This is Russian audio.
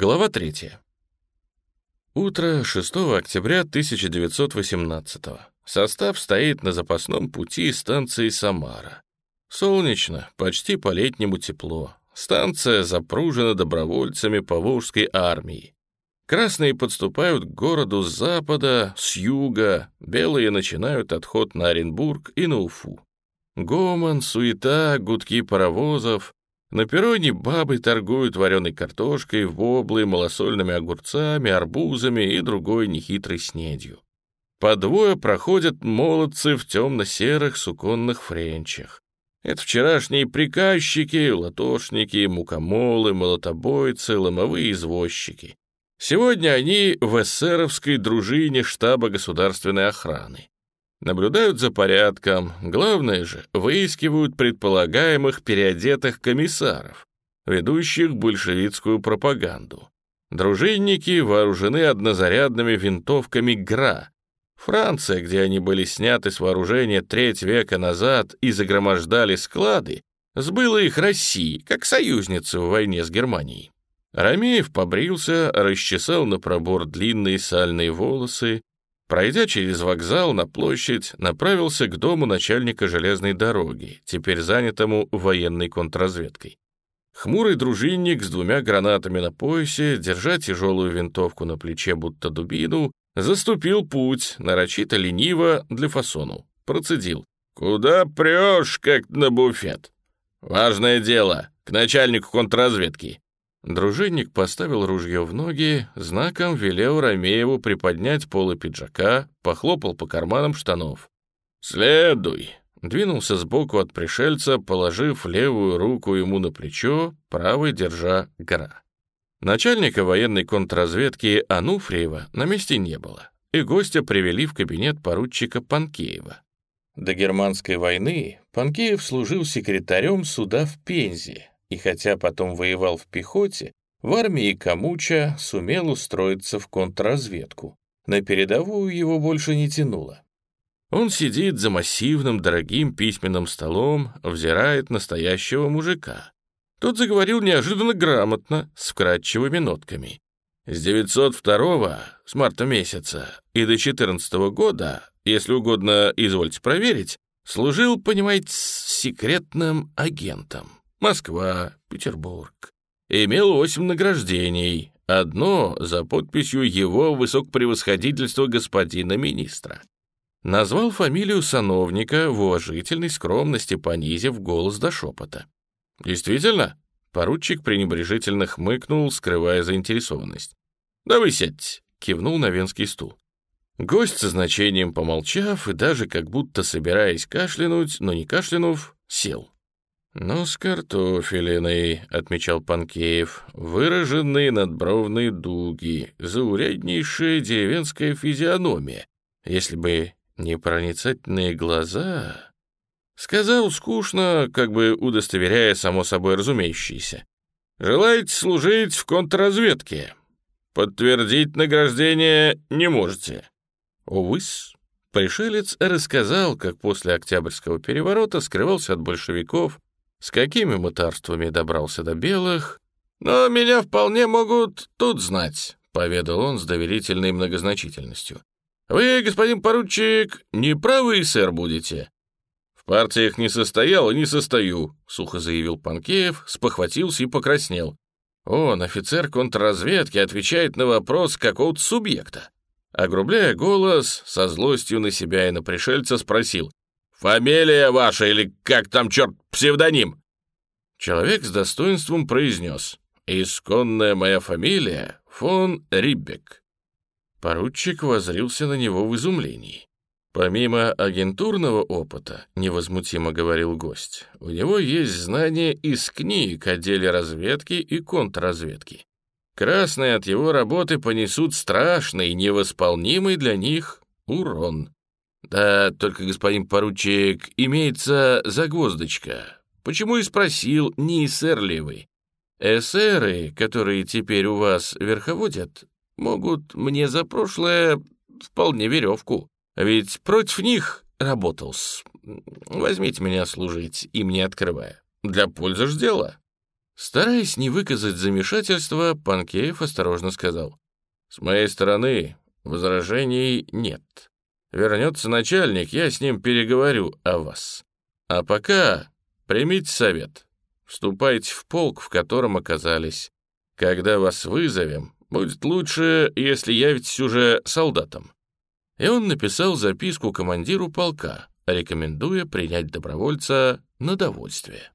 Глава 3. Утро 6 октября 1918 Состав стоит на запасном пути станции Самара. Солнечно, почти по-летнему тепло. Станция запружена добровольцами Поволжской армии. Красные подступают к городу с запада, с юга, белые начинают отход на Оренбург и на Уфу. Гомон, суета, гудки паровозов, на перроне бабы торгуют вареной картошкой, воблой, малосольными огурцами, арбузами и другой нехитрой снедью. По двое проходят молодцы в темно-серых суконных френчах. Это вчерашние приказчики, латошники, мукомолы, молотобойцы, ломовые извозчики. Сегодня они в эсеровской дружине штаба государственной охраны. Наблюдают за порядком, главное же, выискивают предполагаемых переодетых комиссаров, ведущих большевистскую пропаганду. Дружинники вооружены однозарядными винтовками ГРА. Франция, где они были сняты с вооружения треть века назад и загромождали склады, сбыла их России, как союзницы в войне с Германией. Ромеев побрился, расчесал на пробор длинные сальные волосы, Пройдя через вокзал на площадь, направился к дому начальника железной дороги, теперь занятому военной контрразведкой. Хмурый дружинник с двумя гранатами на поясе, держа тяжелую винтовку на плече, будто дубину, заступил путь, нарочито лениво, для фасону. Процедил. «Куда прешь, как на буфет?» «Важное дело, к начальнику контрразведки». Дружинник поставил ружье в ноги, знаком велел Ромееву приподнять полы пиджака, похлопал по карманам штанов. «Следуй!» Двинулся сбоку от пришельца, положив левую руку ему на плечо, правой держа гора. Начальника военной контрразведки Ануфриева на месте не было, и гостя привели в кабинет поручика Панкеева. До германской войны Панкеев служил секретарем суда в Пензе, и хотя потом воевал в пехоте, в армии Камуча сумел устроиться в контрразведку. На передовую его больше не тянуло. Он сидит за массивным дорогим письменным столом, взирает настоящего мужика. Тот заговорил неожиданно грамотно, с вкрадчивыми нотками. С 902 с марта месяца и до 14 года, если угодно, извольте проверить, служил, понимаете, секретным агентом. Москва, Петербург. Имел восемь награждений, одно за подписью его высокопревосходительства господина министра. Назвал фамилию сановника в уважительной скромности, понизив голос до шепота. «Действительно?» — поручик пренебрежительно хмыкнул, скрывая заинтересованность. «Да вы сядьте», — кивнул на венский стул. Гость со значением помолчав и даже как будто собираясь кашлянуть, но не кашлянув, сел. «Ну, с картофелиной», — отмечал Панкеев, — «выраженные надбровные дуги, зауряднейшая деревенская физиономия. Если бы не проницательные глаза...» Сказал скучно, как бы удостоверяя само собой разумеющееся. «Желаете служить в контрразведке? Подтвердить награждение не можете». Увы-с. Пришелец рассказал, как после Октябрьского переворота скрывался от большевиков, с какими мытарствами добрался до белых. Но меня вполне могут тут знать, — поведал он с доверительной многозначительностью. «Вы, господин поручик, не правый сэр будете?» «В партиях не состоял и не состою», — сухо заявил Панкеев, спохватился и покраснел. Он, офицер контрразведки, отвечает на вопрос какого-то субъекта. Огрубляя голос, со злостью на себя и на пришельца спросил. «Фамилия ваша или как там, черт, псевдоним?» Человек с достоинством произнес. «Исконная моя фамилия — фон Риббек». Поручик возрился на него в изумлении. «Помимо агентурного опыта, — невозмутимо говорил гость, — у него есть знания из книг о деле разведки и контрразведки. Красные от его работы понесут страшный, невосполнимый для них урон. «Да, только, господин поручик, имеется загвоздочка. Почему и спросил, не эсэр ли вы? Эсеры, которые теперь у вас верховодят, могут мне за прошлое вполне веревку. Ведь против них работал -с. Возьмите меня служить, им не открывая. Для пользы ж дела». Стараясь не выказать замешательства, Панкеев осторожно сказал. «С моей стороны возражений нет. Вернется начальник, я с ним переговорю о вас. А пока примите совет. Вступайте в полк, в котором оказались. Когда вас вызовем, будет лучше, если явитесь уже солдатом». И он написал записку командиру полка, рекомендуя принять добровольца на довольствие.